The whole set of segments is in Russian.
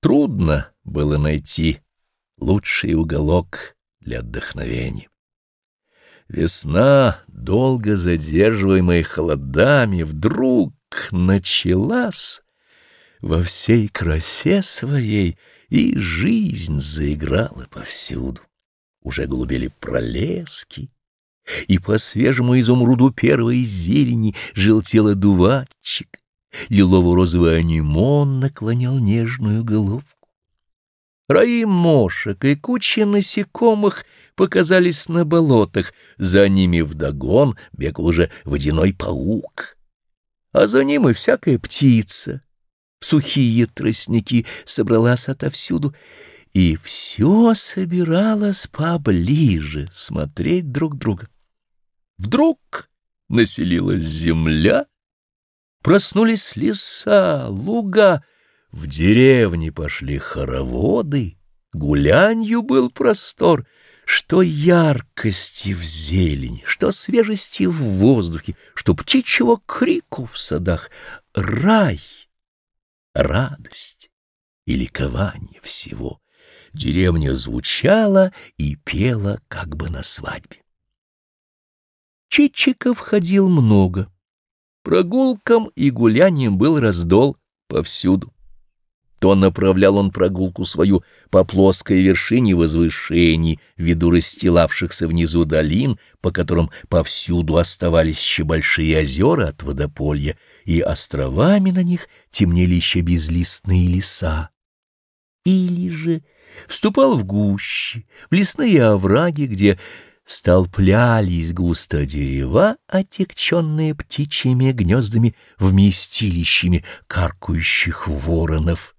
Трудно было найти лучший уголок для отдохновения. Весна, долго задерживаемая холодами, вдруг началась во всей красе своей, и жизнь заиграла повсюду. Уже голубели пролески, и по свежему изумруду первой зелени желтел одуванчик, лилово-розовый анимон наклонял нежную головку. Раи мошек и куча насекомых показались на болотах, за ними вдогон бегал уже водяной паук, а за ним и всякая птица. Сухие тростники собралась отовсюду, и все собиралось поближе смотреть друг друга. Вдруг населилась земля, Проснулись леса, луга, в деревне пошли хороводы, гулянью был простор, что яркости в зелени, что свежести в воздухе, что птичьего крику в садах, рай, радость и ликование всего. Деревня звучала и пела как бы на свадьбе. Чичиков ходил много. Прогулкам и гуляниям был раздол повсюду. То направлял он прогулку свою по плоской вершине возвышений, ввиду расстилавшихся внизу долин, по которым повсюду оставались еще большие озера от водополья, и островами на них темнели еще безлистные леса. Или же вступал в гущи, в лесные овраги, где столплялись густо дерева, отекченные птичьими гнездами, вместилищами каркающих воронов,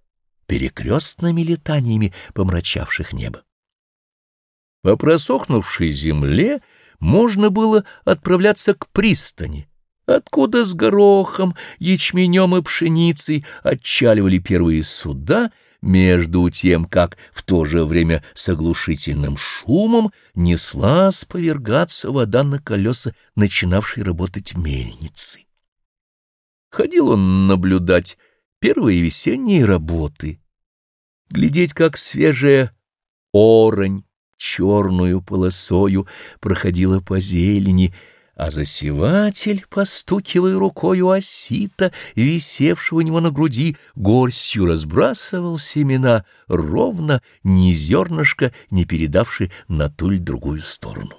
перекрестными летаниями помрачавших небо. По просохнувшей земле можно было отправляться к пристани, откуда с горохом, ячменем и пшеницей отчаливали первые суда — между тем, как в то же время с оглушительным шумом неслась повергаться вода на колеса, начинавшей работать мельницы. Ходил он наблюдать первые весенние работы, глядеть, как свежая оронь черную полосою проходила по зелени, а засеватель, постукивая рукою осита, висевшего у него на груди, горстью разбрасывал семена, ровно ни зернышка не передавши на ту или другую сторону.